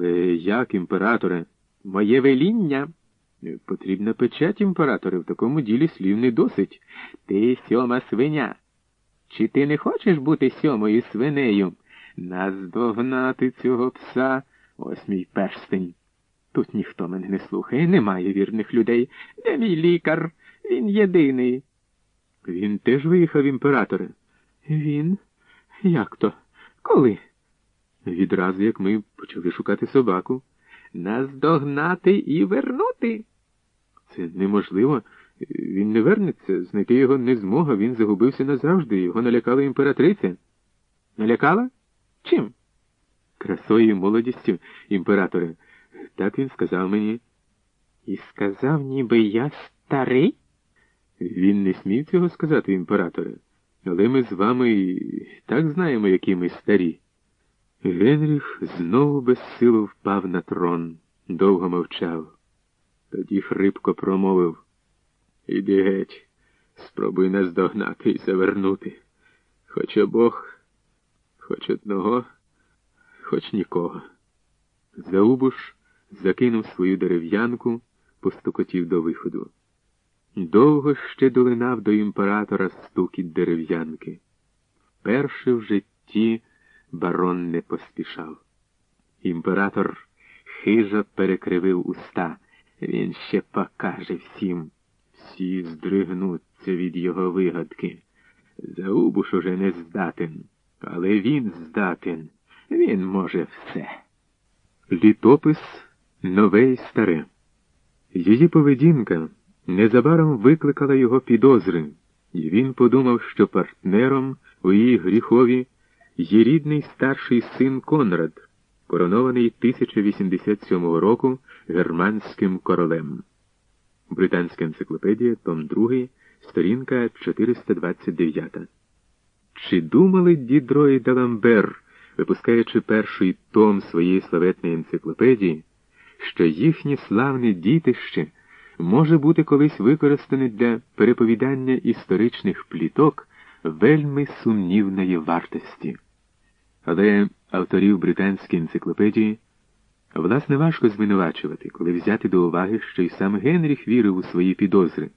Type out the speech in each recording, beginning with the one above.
Але як, імператоре? Моє веління. Потрібна печать імператори, в такому ділі слів не досить. Ти сьома свиня. Чи ти не хочеш бути сьомою свинею? Наздогнати цього пса, ось мій перстень. Тут ніхто мене не слухає, немає вірних людей. Де мій лікар? Він єдиний. Він теж виїхав імператоре. Він? Як то? Коли? Відразу, як ми почали шукати собаку. Наздогнати і вернути. Це неможливо. Він не вернеться, знайти його не змога, він загубився назавжди, його налякала імператриця. Налякала? Чим? Красою і молодістю, імператоре. Так він сказав мені. І сказав, ніби я старий? Він не смів цього сказати, імператоре, але ми з вами і так знаємо, які ми старі. Генріх знову безсило впав на трон, довго мовчав. Тоді хрипко промовив Іди геть, спробуй нас догнати і завернути. Хоч обох, хоч одного, хоч нікого. Заубуш закинув свою дерев'янку, постукотів до виходу. Довго ще долинав до імператора стукіт дерев'янки. Вперше в житті барон не поспішав. Імператор хижо перекривив уста. Він ще покаже всім. Всі здригнуться від його вигадки. Заубуш уже не здатен, але він здатен. Він може все. Літопис нове і старе. Її поведінка незабаром викликала його підозри, і він подумав, що партнером у її гріхові є рідний старший син Конрад, коронований 1087 року германським королем. Британська енциклопедія, том 2, сторінка 429. Чи думали Дідро і Даламбер, випускаючи перший том своєї славетної енциклопедії, що їхнє славне дітище може бути колись використане для переповідання історичних пліток вельми сумнівної вартості? Але авторів британської енциклопедії власне важко звинувачувати, коли взяти до уваги, що й сам Генріх вірив у свої підозри,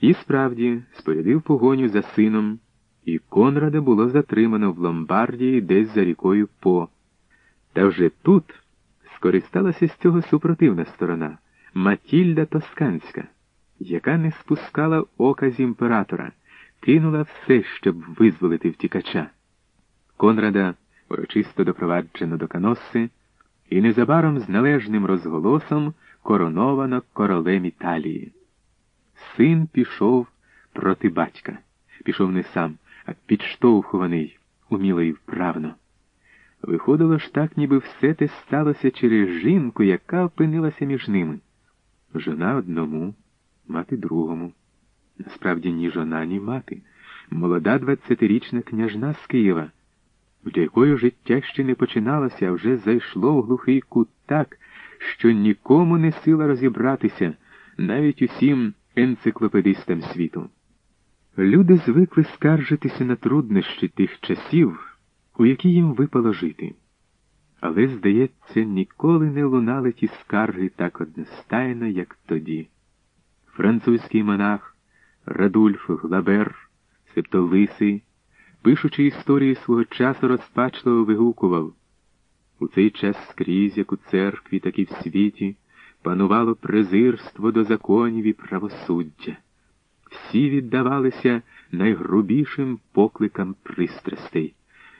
і справді спорядив погоню за сином, і Конрада було затримано в Ломбардії десь за рікою По. Та вже тут скористалася з цього супротивна сторона Матільда Тосканська, яка не спускала ока з імператора, кинула все, щоб визволити втікача. Конрада урочисто допроваджено до Каносси, і незабаром з належним розголосом короновано королем Італії. Син пішов проти батька, пішов не сам, а підштовхуваний, уміло і вправно. Виходило ж так, ніби все те сталося через жінку, яка опинилася між ними. Жона одному, мати другому. Насправді ні жона, ні мати. Молода двадцятирічна княжна з Києва для якої життя ще не починалося, а вже зайшло в глухий кут так, що нікому не сила розібратися, навіть усім енциклопедистам світу. Люди звикли скаржитися на труднощі тих часів, у які їм випало жити. Але, здається, ніколи не лунали ті скарги так одностайно, як тоді. Французький монах Радульф Глабер, Септолисий, пишучи історії свого часу, розпачливо вигукував. У цей час скрізь, як у церкві, так і в світі, панувало презирство до законів і правосуддя. Всі віддавалися найгрубішим покликам пристрастей.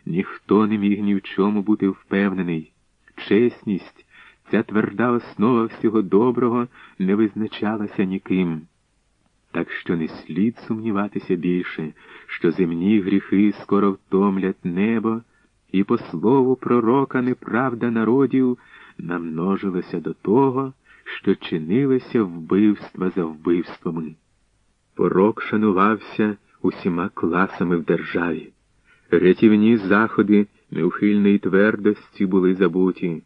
Ніхто не міг ні в чому бути впевнений. Чесність, ця тверда основа всього доброго, не визначалася ніким. Так що не слід сумніватися більше, що земні гріхи скоро втомлять небо, і по слову пророка неправда народів намножилася до того, що чинилися вбивства за вбивствами. Порок шанувався усіма класами в державі. Рятівні заходи неухильної твердості були забуті,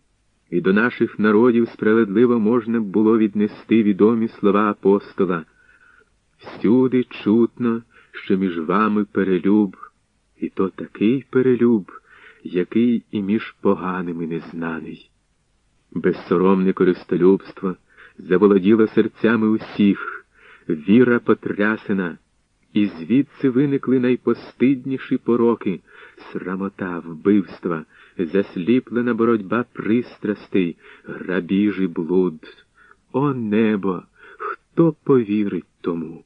і до наших народів справедливо можна було віднести відомі слова апостола. Всюди чутно, що між вами перелюб, і то такий перелюб, який і між поганими незнаний. Безсоромне користолюбство заволоділо серцями усіх, віра потрясена, і звідси виникли найпостидніші пороки, срамота, вбивства, засліплена боротьба пристрастей, грабіж і блуд. О небо! Хто повірить тому?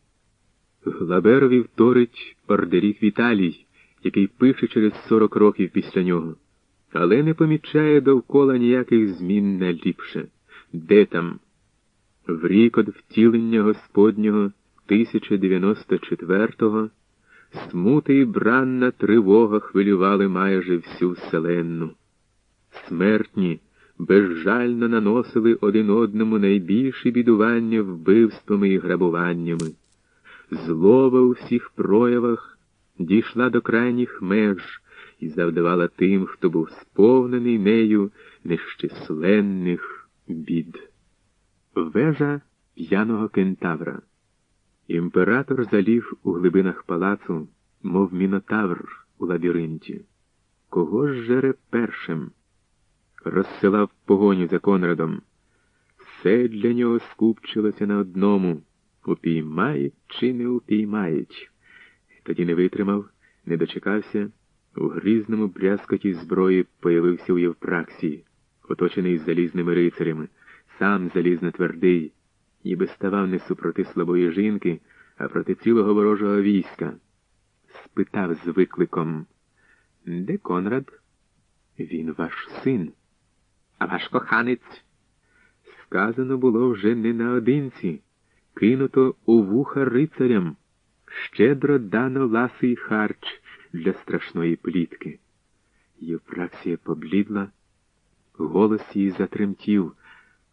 Глаберові вторить ордерік Віталій, який пише через сорок років після нього, але не помічає довкола ніяких змін на ліпше. Де там? В рік од втілення Господнього 1094-го смути і бранна тривога хвилювали майже всю вселенну. Смертні безжально наносили один одному найбільші бідування вбивствами і грабуваннями. Злоба у всіх проявах дійшла до крайніх меж і завдавала тим, хто був сповнений нею нещисленних бід. Вежа п'яного кентавра. Імператор заліг у глибинах палацу, мов мінотавр у лабіринті. Кого ж жере першим? Розсилав погоню за Конрадом. Все для нього скупчилося на одному упіймають чи не упіймають. Тоді не витримав, не дочекався. У грізному брязкоті зброї появився у Євпраксії, оточений залізними рицарями, сам залізно твердий, ніби ставав не супроти слабої жінки, а проти цілого ворожого війська. Спитав з викликом, де Конрад? Він ваш син, а ваш коханець. Сказано було вже не наодинці, кинуто у вуха рицарям, щедро дано ласий харч для страшної плітки. Євпраксія поблідла, голос її затремтів.